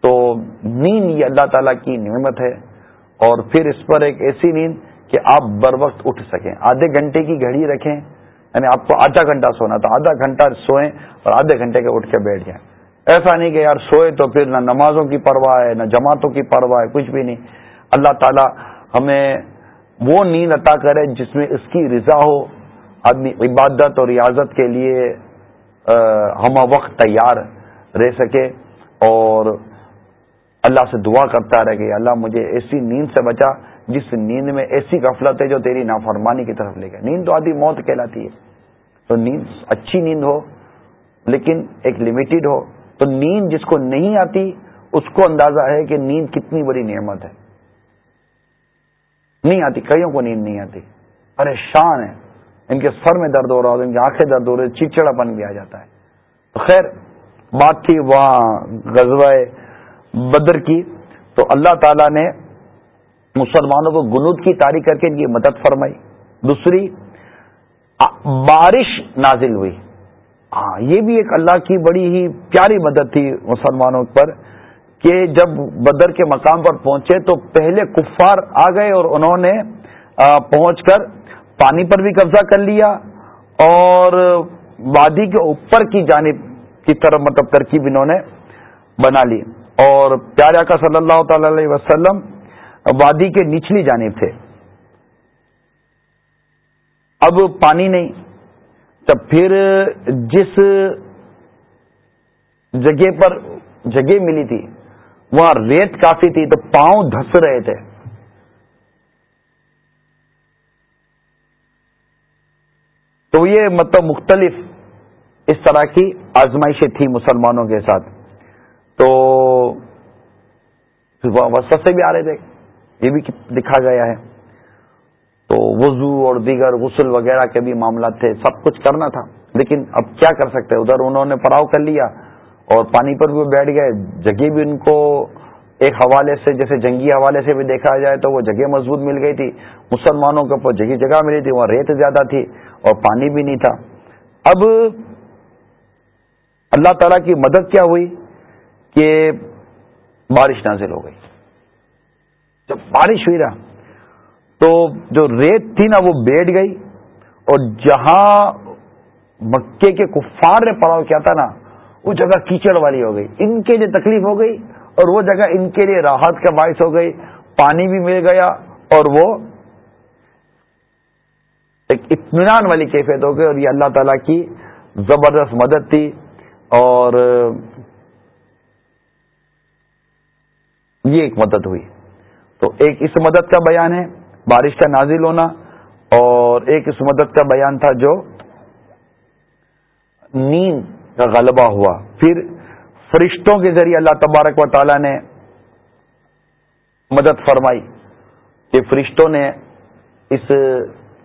تو نیند یہ اللہ تعالیٰ کی نعمت ہے۔ اور پھر اس پر ایک ایسی نیند کہ آپ بر وقت اٹھ سکیں۔ آدھے گھنٹے کی گھڑی رکھیں یعنی آپ کو آدھا گھنٹہ سونا، تو آدھا گھنٹہ سوئیں اور آدھے گھنٹے کے اٹھ کے بیٹھ جائیں۔ ایسا نہیں کہ یار سوئے تو پھر نہ نمازوں کی پرواہ ہے، نہ جماعتوں کی پرواہ ہے، کچھ بھی نہیں۔ اللہ تعالیٰ ہمیں وہ نیند عطا کرے جس میں اس کی رضا ہو۔ آدمی عبادت اور ریاضت کے لیے ہم وقت تیار رہ سکے اور اللہ سے دعا کرتا رہے کہ اللہ مجھے ایسی نیند سے بچا جس نیند میں ایسی غفلت ہے جو تیری نافرمانی کی طرف لے گا نیند تو آدھی موت کہلاتی ہے۔ تو نیند اچھی نیند ہو، لیکن ایک لمیٹڈ ہو۔ تو نیند جس کو نہیں آتی، اس کو اندازہ ہے کہ نیند کتنی بڑی نعمت ہے۔ نہیں آتی، کئیوں کو نیند نہیں آتی؟ پریشان ہے ان کے سر میں درد ہو رہا ہوتا ہے، ان کی آنکھیں درد ہو رہی چڑچڑا بن بھی آ جاتا ہے۔ تو خیر، بات تھی وہاں غزوہ بدر کی، تو اللہ تعالی نے مسلمانوں کو گنود کی تاریخ کر کے ان کی مدد فرمائی۔ دوسری بارش نازل ہوئی۔ ہاں یہ بھی ایک اللہ کی بڑی ہی پیاری مدد تھی مسلمانوں پر کہ جب بدر کے مقام پر پہنچے تو پہلے کفار آ گئے اور انہوں نے پہنچ کر پانی پر بھی قبضہ کر لیا اور وادی کے اوپر کی جانب کی طرف مطلب ترکیب انہوں نے بنا لی۔ اور پیارا کا صلی اللہ تعالی علیہ وسلم وادی کے نچلی جانب تھے۔ اب پانی نہیں، تب پھر جس جگہ پر جگہ ملی تھی، وہاں ریت کافی تھی، تو پاؤں دھس رہے تھے۔ تو یہ مطلب مختلف اس طرح کی آزمائشیں تھیں مسلمانوں کے ساتھ۔ تو وسط بھی آ رہے تھے، یہ بھی دکھا گیا ہے۔ تو وضو اور دیگر غسل وغیرہ کے بھی معاملات تھے، سب کچھ کرنا تھا۔ لیکن اب کیا کر سکتے ادھر انہوں نے پڑاؤ کر لیا اور پانی پر بھی بیٹھ گئے۔ جگہ بھی ان کو ایک حوالے سے، جیسے جنگی حوالے سے بھی دیکھا جائے تو وہ جگہ مضبوط مل گئی تھی۔ مسلمانوں کے اوپر جگہ جگہ ملی تھی، وہاں ریت زیادہ تھی اور پانی بھی نہیں تھا۔ اب اللہ تعالی کی مدد کیا ہوئی؟ کہ بارش نازل ہو گئی۔ جب بارش ہوئی رہا تو جو ریت تھی نا، وہ بیٹھ گئی۔ اور جہاں مکے کے کفار نے پڑاؤ کیا تھا نا، وہ جگہ کیچڑ والی ہو گئی۔ ان کے لیے تکلیف ہو گئی، اور وہ جگہ ان کے لیے راحت کا باعث ہو گئی۔ پانی بھی مل گیا، اور وہ ایک اطمینان والی کیفیت ہو گئی۔ اور یہ اللہ تعالی کی زبردست مدد تھی۔ اور یہ ایک مدد ہوئی۔ تو ایک اس مدد کا بیان ہے، بارش کا نازل ہونا، اور ایک اس مدد کا بیان تھا جو نیند کا غلبہ ہوا۔ پھر فرشتوں کے ذریعے اللہ تبارک و تعالی نے مدد فرمائی کہ فرشتوں نے اس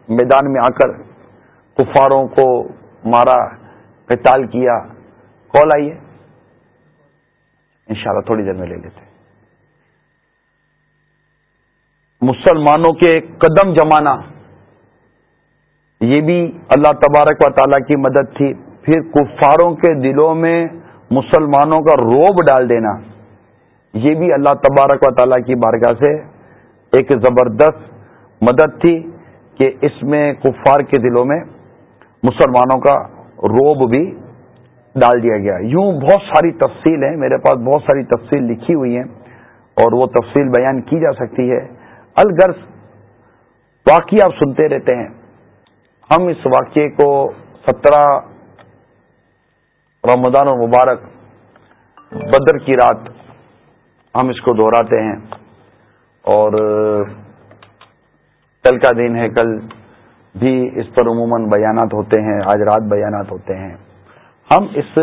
میدان میں آ کر کفاروں کو مارا، قتال کیا۔ کال آئیے۔ انشاءاللہ تھوڑی دیر میں لے لیتے مسلمانوں کے قدم جمانا، یہ بھی اللہ تبارک و تعالیٰ کی مدد تھی۔ پھر کفاروں کے دلوں میں مسلمانوں کا روب ڈال دینا، یہ بھی اللہ تبارک و تعالیٰ کی بارگاہ سے ایک زبردست مدد تھی کہ اس میں کفار کے دلوں میں مسلمانوں کا روب بھی ڈال دیا گیا۔ یوں بہت ساری تفصیل ہیں، میرے پاس بہت ساری تفصیل لکھی ہوئی ہیں اور وہ تفصیل بیان کی جا سکتی ہے۔ الغرض واقعی آپ سنتے رہتے ہیں۔ ہم اس واقعے کو سترہ رمضان و مبارک بدر کی رات ہم اس کو دہراتے ہیں اور کل کا دن ہے، کل بھی اس پر عموماً بیانات ہوتے ہیں، آج رات بیانات ہوتے ہیں۔ ہم اس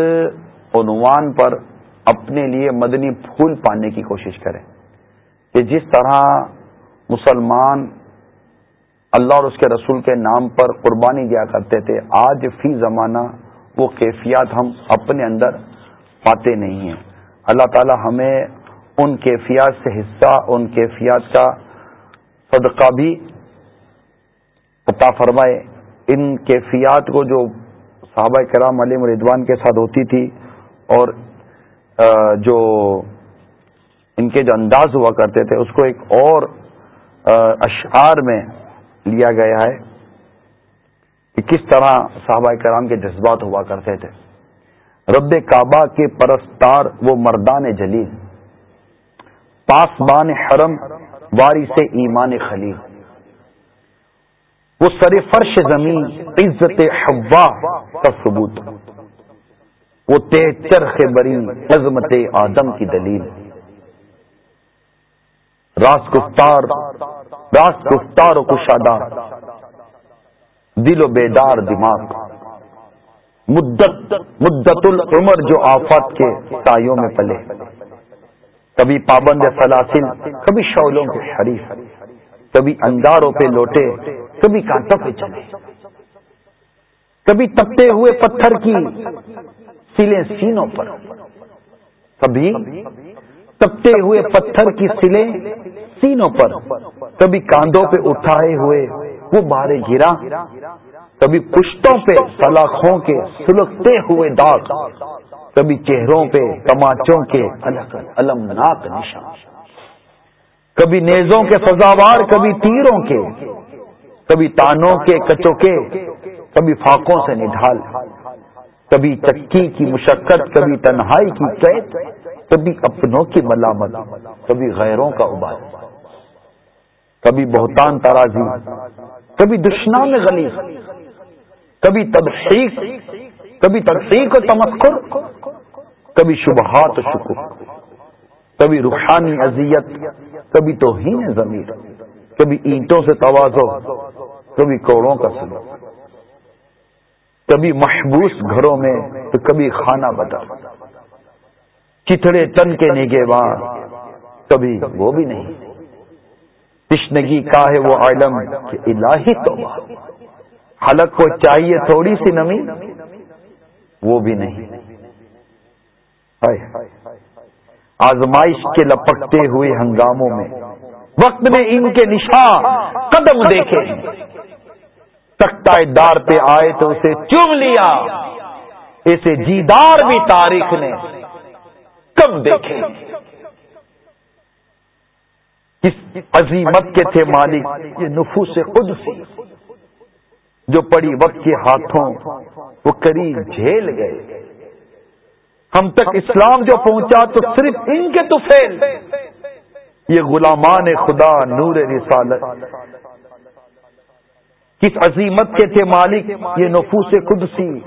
عنوان پر اپنے لیے مدنی پھول پانے کی کوشش کریں کہ جس طرح مسلمان اللہ اور اس کے رسول کے نام پر قربانی دیا کرتے تھے، آج فی زمانہ وہ کیفیات ہم اپنے اندر پاتے نہیں ہیں۔ اللہ تعالی ہمیں ان کیفیات سے حصہ، ان کیفیات کا صدقہ بھی عطا فرمائے۔ ان کیفیات کو جو صحابہ کرام علی مردوان کے ساتھ ہوتی تھی اور جو ان کے جو انداز ہوا کرتے تھے، اس کو ایک اور اشعار میں لیا گیا ہے کہ کس طرح صحابہ کرام کے جذبات ہوا کرتے تھے۔ رب کعبہ کے پرستار وہ مردان جلیل، پاسبان حرم واری سے ایمان خلیل۔ وہ سر فرش زمین عزت حوا کا ثبوت۔ وہ چرخ بری عظمت آدم کی دلیل۔ راس گفتار راس گفتار و کشادہ۔ دل و بیدار دماغ۔ مدت مدت العمر جو آفات کے تایوں میں پلے۔ کبھی پابند سلاسل، کبھی شولوں کے حریف۔ کبھی انداروں پہ لوٹے، کبھی کانٹوں پہ چلے۔ کبھی تپتے ہوئے پتھر کی سلیں سینوں پر۔ کبھی تپتے ہوئے پتھر کی سلیں سینوں پر۔ کبھی کاندھوں پہ اٹھائے ہوئے وہ بارے گرا۔ کبھی پشتوں پہ سلاخوں کے سلگتے ہوئے داغ۔ کبھی چہروں پہ کماچوں کے المناک نشان۔ کبھی نیزوں کے سزاوار، کبھی تیروں کے۔ کبھی تانوں کے کچوں کے۔ کبھی فاقوں سے نڈھال۔ کبھی چکی کی مشقت، کبھی تنہائی کی قید۔ کبھی اپنوں کی ملامت، کبھی غیروں کا ابال کبھی بہتان ترازی کبھی دشنام غلی کبھی تبحیق، کبھی ترسیق و تمکر کبھی شبہات و شکر، کبھی روحانی اذیت، کبھی توہین ضمیر، کبھی اینٹوں سے توازو، کبھی کوڑوں کا سلوک، کبھی محبوس گھروں میں تو کبھی کھانا بتا چتڑے چن کے نگے کبھی وہ بھی نہیں۔ تشنگی کا ہے وہ عالم کہ الہی تو حلق کو چاہیے تھوڑی سی نمی، وہ بھی نہیں۔ آزمائش کے لپکتے ہوئے ہنگاموں میں۔ وقت میں ان کے نشان قدم دیکھے۔ تختہ دار پہ آئے تو اسے چوم لیا۔ اسے جیدار بھی تاریخ نے۔ کب دیکھے کس عظیمت کے تھے مالک، یہ نفوس خود سی جو پڑی وقت کے ہاتھوں، وہ قریب جھیل گئے۔ ہم تک اسلام جو پہنچا تو صرف ان کے تو فیل۔ یہ غلامان خدا نور رسالت۔ کس عظیمت کے تھے مالک، یہ نفوس خود سی۔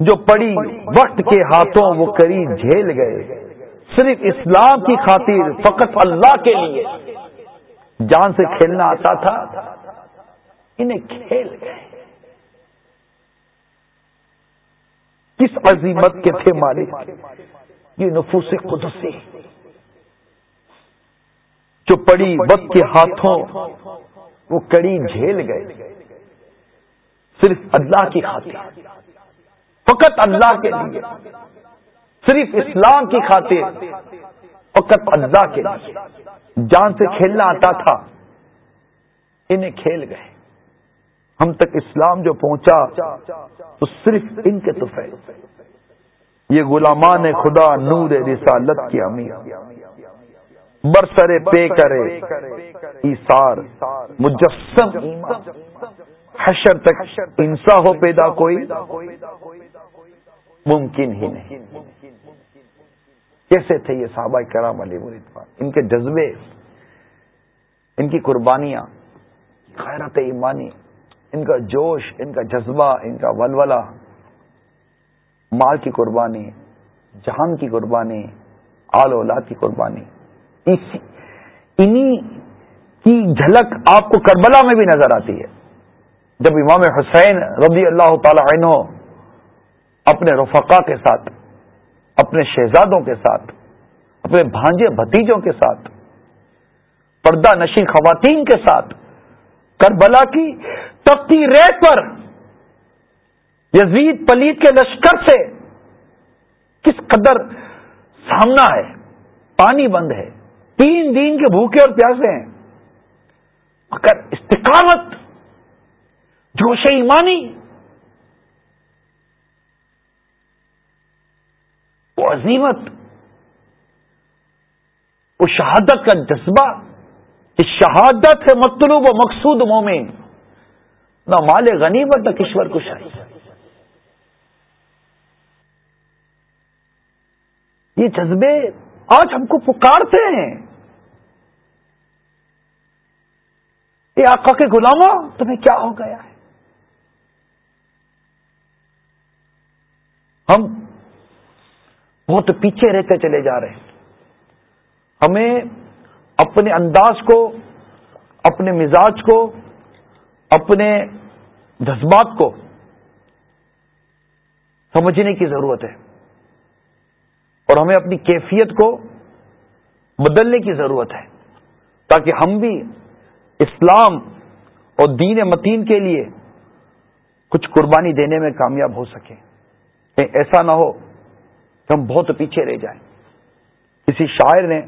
جو پڑی وقت کے ہاتھوں، وہ قریب جھیل گئے۔ صرف اسلام کی خاطر، فقط اللہ کے لیے۔ جان سے کھیلنا آتا تھا۔ انہیں کھیل گئے۔ کس عظیمت کے تھے مالک؟ یہ نفوس قدسی۔ جو پڑی وقت کے ہاتھوں، وہ کڑی جھیل گئے۔ صرف اللہ کی خاطر۔ فقط اللہ کے لیے۔ صرف اسلام کی خاطر فقط اللہ کے لیے۔ جان سے کھیلنا آتا تھا، انہیں کھیل گئے۔ ہم تک اسلام جو پہنچا، تو صرف ان کے تو یہ غلامان خدا نور رسالت کی امیر۔ برسرے پے کرے ایسار مجسم حشر تک انسا ہو پیدا کوئی ممکن ہی نہیں۔ کیسے تھے یہ صحابہ کرام علی مرید ان کے جذبے، ان کی قربانیاں خیرت ایمانی، ان کا جوش، ان کا جذبہ، ان کا ولولہ، مال کی قربانی، جہان کی قربانی، آل اولاد کی قربانی انہی کی جھلک آپ کو کربلا میں بھی نظر آتی ہے۔ جب امام حسین رضی اللہ تعالی عنہ اپنے رفقا کے ساتھ اپنے شہزادوں کے ساتھ، اپنے بھانجے بھتیجوں کے ساتھ، پردہ نشین خواتین کے ساتھ، کربلا کی تپتی ریت پر، یزید پلیت کے لشکر سے کس قدر سامنا ہے، پانی بند ہے، تین دن کے بھوکے اور پیاسے ہیں۔ مگر استقامت، جوش ایمانی وہ عظیمت، وہ شہادت کا جذبہ یہ شہادت ہے مطلوب و مقصود مومن، نہ مال غنیمت، نہ کشور کشائی یہ جذبے آج ہم کو پکارتے ہیں۔ یہ آقا کے غلاموں، تمہیں کیا ہو گیا ہے؟ ہم بہت پیچھے رہتے چلے جا رہے ہیں۔ ہمیں اپنے انداز کو، اپنے مزاج کو، اپنے جذبات کو سمجھنے کی ضرورت ہے۔ اور ہمیں اپنی کیفیت کو بدلنے کی ضرورت ہے۔ تاکہ ہم بھی اسلام اور دین متین کے لیے کچھ قربانی دینے میں کامیاب ہو سکیں۔ ایسا نہ ہو کہ ہم بہت پیچھے رہ جائیں۔ کسی شاعر نے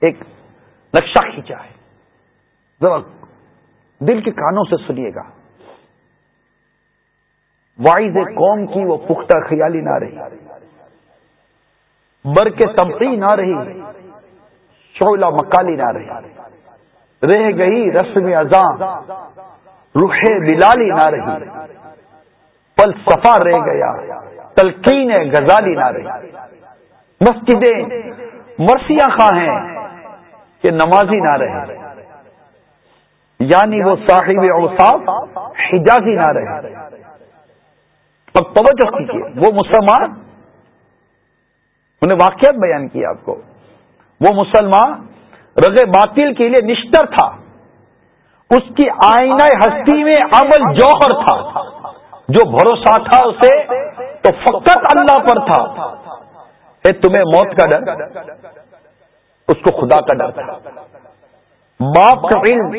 ایک نقشہ کھینچا ہے۔ ذرا دل کے کانوں سے سنیے گا۔ وائز قوم کی وہ پختہ خیالی نہ رہی۔ بر کے تمقی نہ رہی۔ شعلہ مکالی نہ رہی۔ رہ گئی رسم ازاں روح بلالی نہ رہی۔ فلسفہ رہ گیا۔ تلقین غزالی نہ رہی مسجدیں، مرثیہ خواہ ہیں کہ نمازی نہ رہے یعنی وہ صاحب اوساف حجازی نہ رہے اب توجہ کیجیے وہ مسلمان انہیں واقعات بیان کیا آپ کو۔ وہ مسلمان رگ باطل کے لیے نشتر تھا۔ اس کی آئینہ ہستی میں عمل جوہر تھا۔ جو بھروسہ تھا اسے تو فقط اللہ پر تھا۔ اے تمہیں موت کا ڈر، اس کو خدا کا ڈر تھا۔ باپ کا علم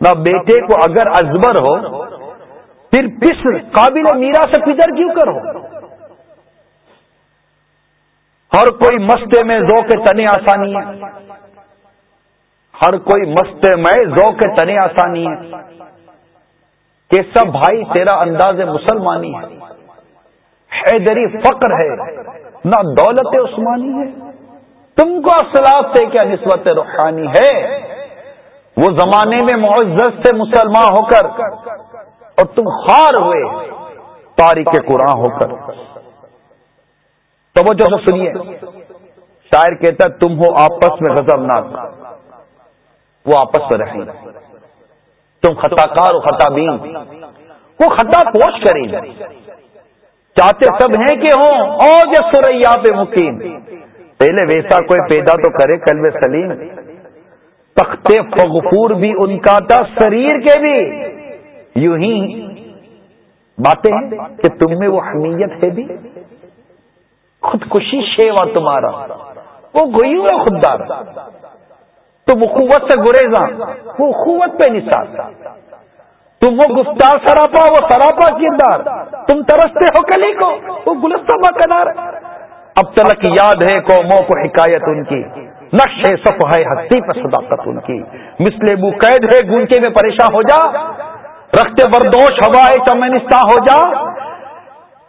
نہ بیٹے کو اگر ازبر ہو، پھر کس قابل میرا سے پدر کیوں کرو؟ ہر کوئی مستے میں ذوق تنے آسانی ہے۔ ہر کوئی مستے میں ذوق تنے آسانی ہے۔ کہ سب بھائی تیرا انداز مسلمانی ہے۔ حیدری فقر ہے، نہ دولت عثمانی ہے۔ تم کو اصلاف سے کیا نسبت روحانی ہے؟ وہ زمانے میں معزز سے مسلمان ہو کر، اور تم ہار ہوئے تاریخ قرآن ہو کر۔ توجہ سے سنیے، شاعر کہتا تم ہو آپس میں غزب ناک وہ آپس میں رہیں۔ تم خطا کار و خطا بین وہ خطا پوش کریں۔ چاہتے سب ہیں کہ ہوں، اور یا سریا پہ مقیم۔ پہلے ویسا کوئی پیدا تو کرے کلو سلیم۔ تخت فغفور بھی ان کا تھا شریر کے بھی۔ یوں ہی باتیں ہیں کہ تم میں وہ حمیت ہے بھی۔ خودکشی شیوا تمہارا۔ وہ گوئی ہے خوددار۔ تو وہ قوت سے گریزاں۔ وہ قوت پہ نثار۔ تم وہ گفتار سراپا، وہ سراپا کردار۔ تم ترستے ہو کلی کو، وہ گلستہ کنار۔ اب تلک یاد ہے قوموں کو حکایت ان کی۔ نقش سف ہے ہستی پر صداقت ان کی۔ مسلے بو قید ہے گونکے میں پریشان ہو جا۔ رکھتے بردوش ہوا ہے چمنستہ ہو جا۔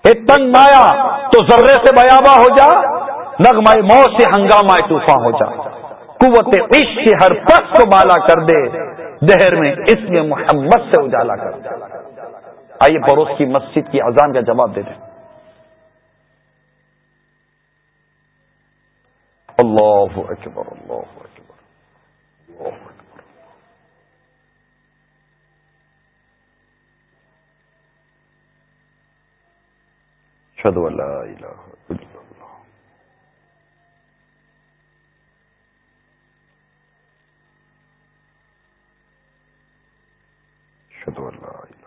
تنگ مایا، تو ذرے سے بیابا ہو جا۔ نغمائے موت سے ہنگامہ طوفان ہو جا۔ قوت عشق سے ہر پس کو بالا کر دے۔ دہر میں اس میں محمد سے اجالا کر۔ آئیے پڑوس کی مسجد کی اذان کا جواب دے دیں اللہ اکبر اللہ اکبر اللہ اکبر۔ شد اللہ الہ اشهد ان لا اله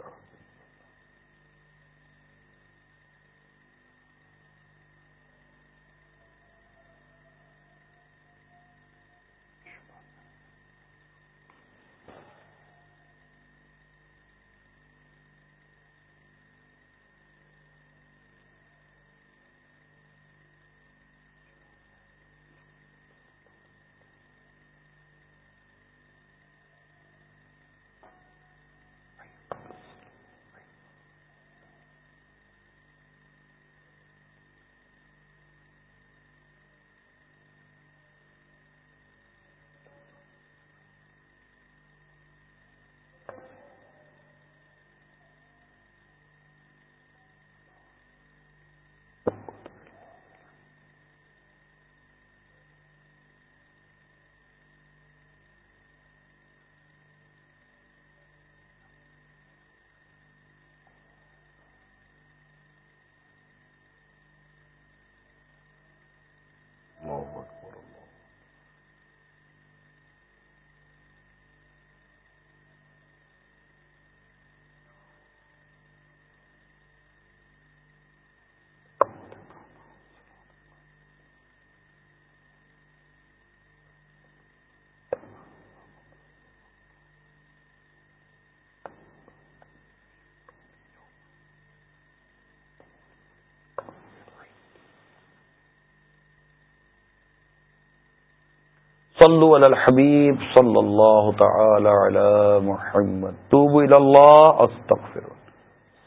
صلو علی الحبیب صلی اللہ تعالی علی محمد. توبو الى اللہ استغفر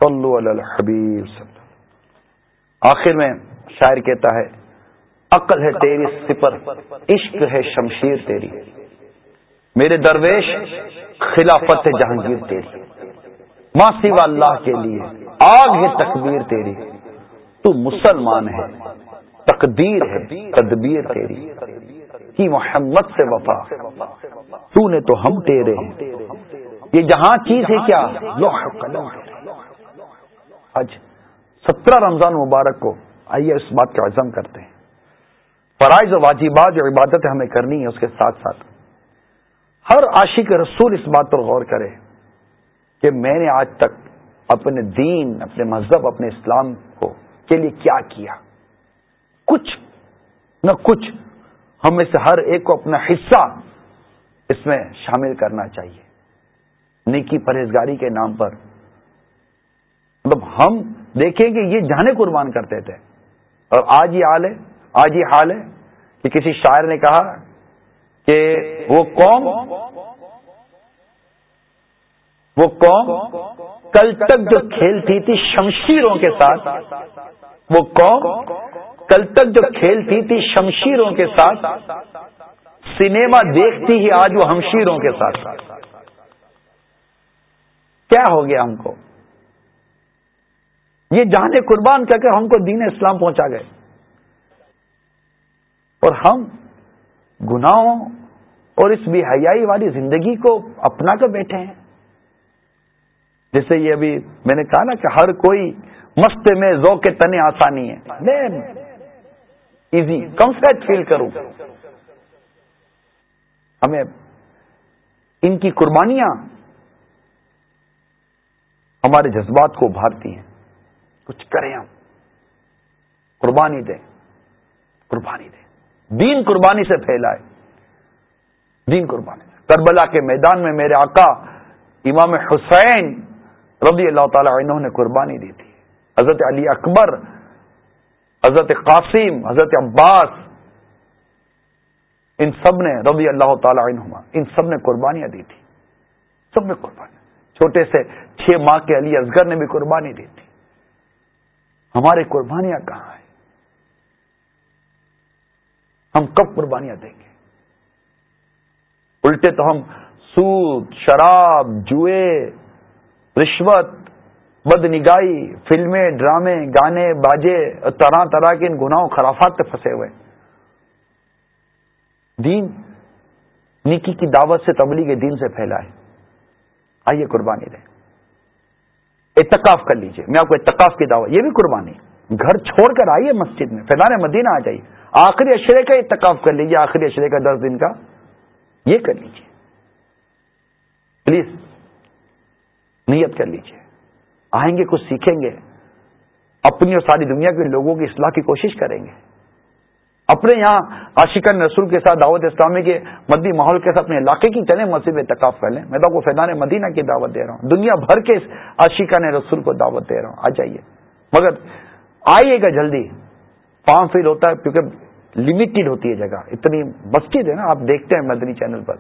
صلو علی الحبیب صلی آخر میں شاعر کہتا ہے، عقل ہے تیری سپر عشق ہے شمشیر تیری۔ میرے درویش، خلافت ہے جہانگیر تیری۔ ماں سوا اللہ کے لیے، آگ ہے تکبیر تیری۔ تو مسلمان ہے، تقدیر ہے، تدبیر تیری۔ کی محمد سے وفا۔ تو نے تو ہم تیرے یہ جہاں چیز ہے کیا؟ آج سترہ رمضان مبارک کو آئیے اس بات کا عزم کرتے ہیں۔ فرائض و واجبات جو عبادت ہمیں کرنی ہے اس کے ساتھ ساتھ۔ ہر عاشق رسول اس بات پر غور کرے کہ میں نے آج تک اپنے دین، اپنے مذہب، اپنے اسلام کو کے لیے کیا کیا؟ کچھ نہ کچھ ہمیں سے ہر ایک کو اپنا حصہ اس میں شامل کرنا چاہیے۔ نیکی پرہیزگاری کے نام پر۔ مطلب ہم دیکھیں کہ یہ جانے قربان کرتے تھے۔ اور آج یہ حال ہے، آج یہ حال ہے کہ کسی شاعر نے کہا کہ وہ قوم وہ قوم کل تک جو کھیلتی تھی شمشیروں کے ساتھ وہ قوم کل تک جو کھیلتی تھی شمشیروں کے ساتھ، سنیما دیکھتی ہی آج وہ ہمشیروں کے ساتھ۔ کیا ہو گیا ہم کو؟ یہ جانے قربان کر کے ہم کو دین اسلام پہنچا گئے۔ اور ہم گناہوں اور اس بے حیائی والی زندگی کو اپنا کر بیٹھے ہیں۔ جیسے یہ ابھی میں نے کہا نا کہ ہر کوئی مست میں ذوق کے تنے آسانی ہے۔ میں ایزی کمفرٹ فیل کروں۔ ہمیں ان کی قربانیاں ہمارے جذبات کو ابھارتی ہیں۔ کچھ کریں ہم۔ قربانی دیں۔ قربانی دیں۔ دین قربانی سے پھیلائے۔ دین قربانی۔ کربلا کے میدان میں میرے آقا امام حسین رضی اللہ تعالی عنہ نے قربانی دی تھی۔ حضرت علی اکبر، حضرت قاسم، حضرت عباس، ان سب نے رضی اللہ تعالی عنہما، ان سب نے قربانیاں دی تھی۔ سب نے قربانی چھوٹے سے چھ ماہ کے علی اصغر نے بھی قربانی دی تھی۔ ہمارے قربانیاں کہاں ہیں؟ ہم کب قربانیاں دیں گے؟ الٹے تو ہم سود، شراب، جوئے، رشوت بد نگاہی فلمیں، ڈرامے، گانے، باجے، طرح طرح کے ان گناہوں، خرافات پہ پھنسے ہوئے دین نیکی کی دعوت سے تبلیغ دین سے پھیلا ہے۔ آئیے قربانی دیں۔ اتقاف کر لیجیے۔ میں آپ کو اتقاف کی دعوت، یہ بھی قربانی۔ گھر چھوڑ کر آئیے مسجد میں فیضان مدینہ آ جائیے۔ آخری اشرے کا اتقاف کر لیجیے آخری اشرے کا دس دن کا۔ یہ کر لیجیے پلیز، نیت کر لیجیے آئیں گے، کچھ سیکھیں گے۔ اپنی اور ساری دنیا کے لوگوں کی اصلاح کی کوشش کریں گے۔ اپنے یہاں عاشقان رسول کے ساتھ، دعوت اسلامی کے مدی ماحول کے ساتھ، اپنے علاقے کی چلیں مسجد اتقاف کر لیں۔ میں تو کو فیضان مدینہ کی دعوت دے رہا ہوں۔ دنیا بھر کے عاشقان رسول کو دعوت دے رہا ہوں۔ آ جائیے۔ مگر آئیے گا جلدی۔ فارم فیل ہوتا ہے کیونکہ لمیٹڈ ہوتی ہے جگہ۔ اتنی مسجد ہے نا، آپ دیکھتے ہیں مدنی چینل پر۔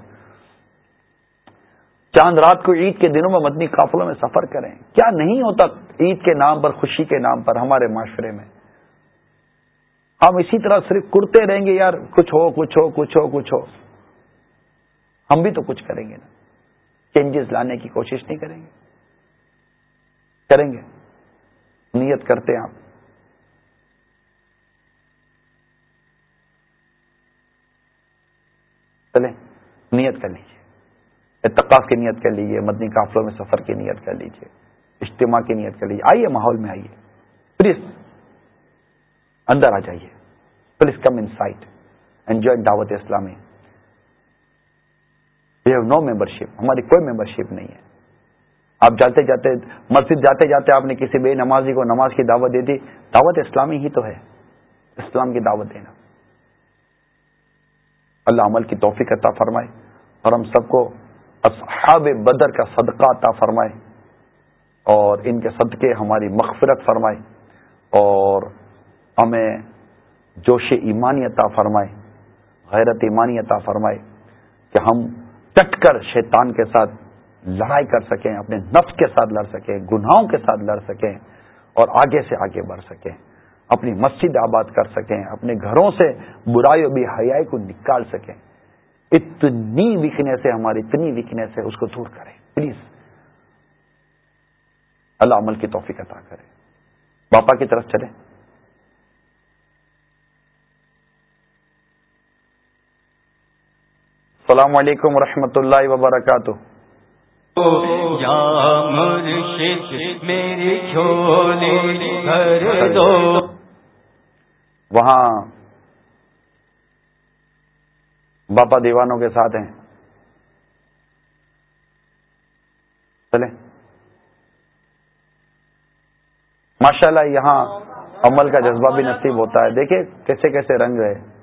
چاند رات کو عید کے دنوں میں مدنی قافلوں میں سفر کریں۔ کیا نہیں ہوتا عید کے نام پر، خوشی کے نام پر ہمارے معاشرے میں؟ ہم اسی طرح صرف کرتے رہیں گے، یار، کچھ ہو کچھ ہو کچھ ہو کچھ ہو۔ ہم بھی تو کچھ کریں گے نا۔ چینجز لانے کی کوشش نہیں کریں گے۔ کریں گے۔ نیت کرتے ہیں آپ۔ چلیں، نیت کر لیجیے اتقاف کی نیت کر لیجیے مدنی قافلوں میں سفر کی نیت کر لیجیے اجتماع کی نیت کر لیجیے آئیے ماحول میں آئیے۔ پلیز اندر آ جائیے۔ Please come inside. انجوائے دعوت اسلامی۔ وی ہیو نو ممبر شپ ہماری کوئی ممبر شپ نہیں ہے۔ آپ جاتے جاتے، مسجد جاتے جاتے آپ نے کسی بے نمازی کو نماز کی دعوت دے دی، دعوت اسلامی ہی تو ہے۔ اسلام کی دعوت دینا۔ اللہ عمل کی توفیق عطا فرمائے اور ہم سب کو اصحاب بدر کا صدقہ عطا فرمائے اور ان کے صدقے ہماری مغفرت فرمائے اور ہمیں جوش ایمانی عطا فرمائے، غیرت ایمانی عطا فرمائے کہ ہم ٹٹ کر شیطان کے ساتھ لڑائی کر سکیں، اپنے نفس کے ساتھ لڑ سکیں، گناہوں کے ساتھ لڑ سکیں اور آگے سے آگے بڑھ سکیں، اپنی مسجد آباد کر سکیں، اپنے گھروں سے برائی و بے حیائی کو نکال سکیں۔ اتنی ویکنیس ہے ہماری اتنی ویکنیس ہے اس کو دور کریں۔ پلیز اللہ عمل کی توفیق عطا کرے۔ باپا کی طرف چلے السلام علیکم ورحمۃ اللہ وبرکاتہ۔ وہاں باپا دیوانوں کے ساتھ ہیں۔ چلیں۔ ماشاء اللہ یہاں عمل کا جذبہ بھی نصیب ہوتا ہے۔ دیکھیں کیسے کیسے رنگ ہے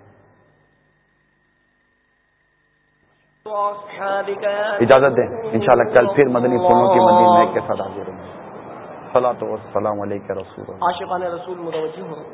اجازت دیں۔ انشاءاللہ کل پھر مدنی پھولوں کی مندی نیک کے ساتھ حاضر ہوں۔ گے تو السلام علیکم رسول عاشقان رسول متوجہ ہوں۔